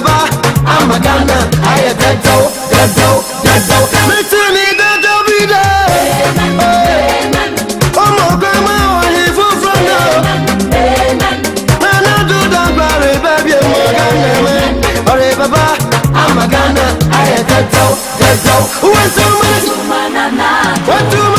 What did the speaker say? gaba a magana a ya daddau daddau daddau mutum ni daddau bida ọmọ ọgbẹ́ máa wà ní fúnfún náà nana dúdà gbàrẹ̀ bẹ́bí magana mẹ́ ọ̀rẹ́ baba a magana a ya daddau daddau wọ́n tún mọ́ wọ́n tún mọ́.